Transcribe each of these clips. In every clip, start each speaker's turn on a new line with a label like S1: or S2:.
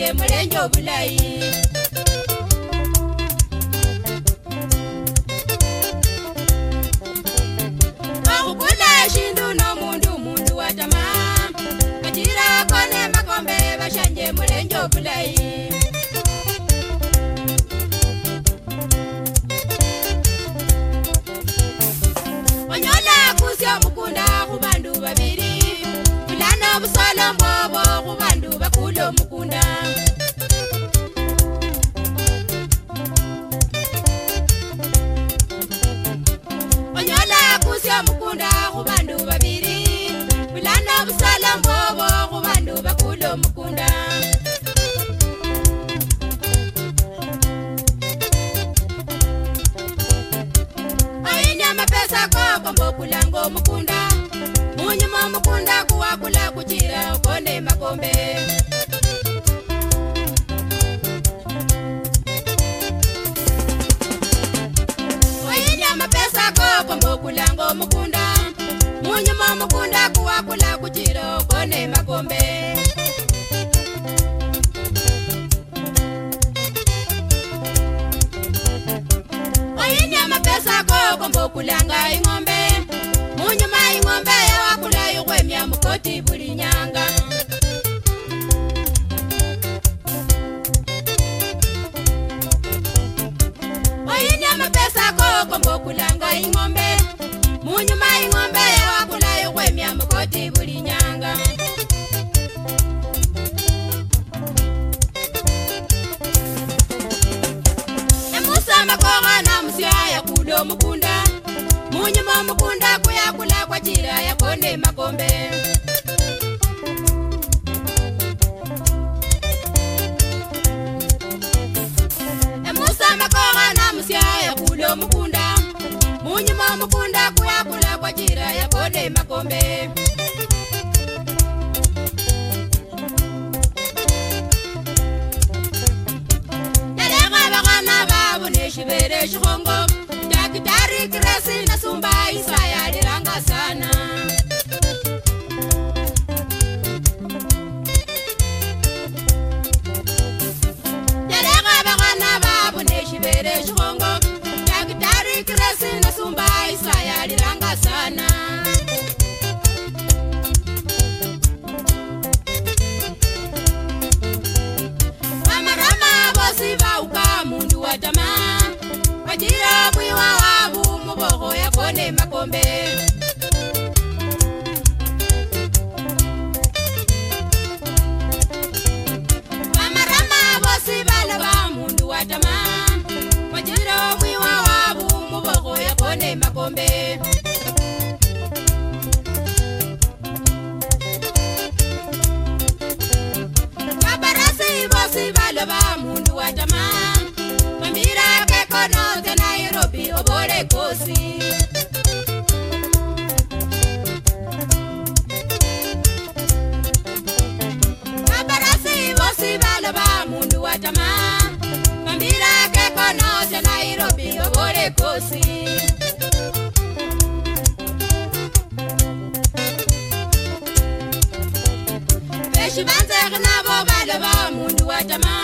S1: ke mulenje obulayi akukuda shindu nomundu mundu watama katirako nemakombe bashanje mulenje obulayi onyola kusya omukunda kubandu babiri fulana busa kusya mukunda khubandu babili bulana busala mbwobo khubandu bakula omukunda oyinya amapesa koko mbokulanga omukunda munyuma omukunda kuwakula kuchira okonde makombe okulanga ing'ombe munyuma ing'ombe yakula ikwemya mukoti buli nyanga oyini amapesa koko ngokulanga ing'ombe munyuma ing'ombe yakula ikwemya mukoti buli nyanga emusama kokana musya munyuma mukunda kuya kula kwa jira yakone makombe e munyuma mukunda kuya kula kwa jira yakone makombe yalekha vakhana vavo ni xivere xikhongo badira bwiwa wabu mubogo ya bone makombe bamarama bosi bala ba mundu watama badira bwiwa wabu mubogo ya bone makombe Si valo va mundo a llamar kiovorekosi Shivanze na vo valo va mundu wa tama,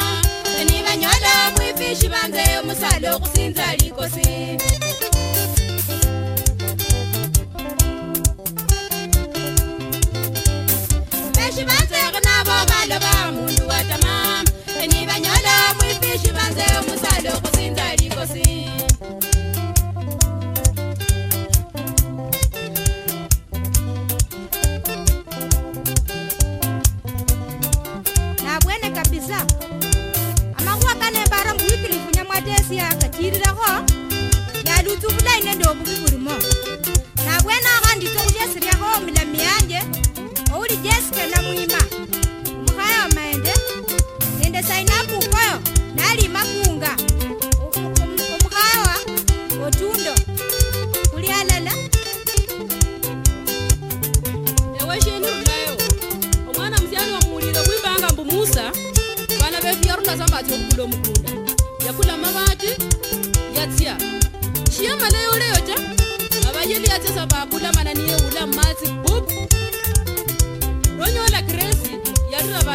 S1: ni vanyola mu ifi shivanze salokusinza likosini ukuthi ubulayini endobu kuburimo nakwenaka ndithi ukujesiriyakho milami yanje owuli jesike namuyima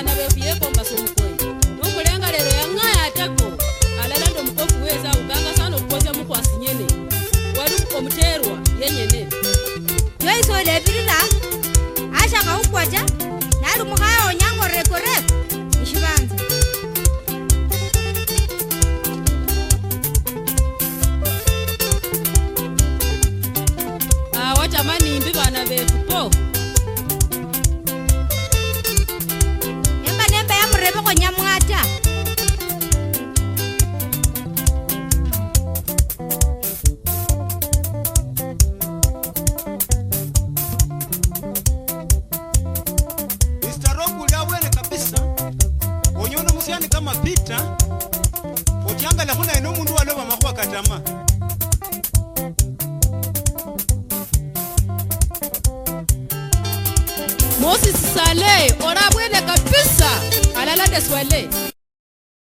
S1: abana kama Peter okyangalako naye n'omundu waloba makhuwa katama Moses sale orabwene kabisa alalade swale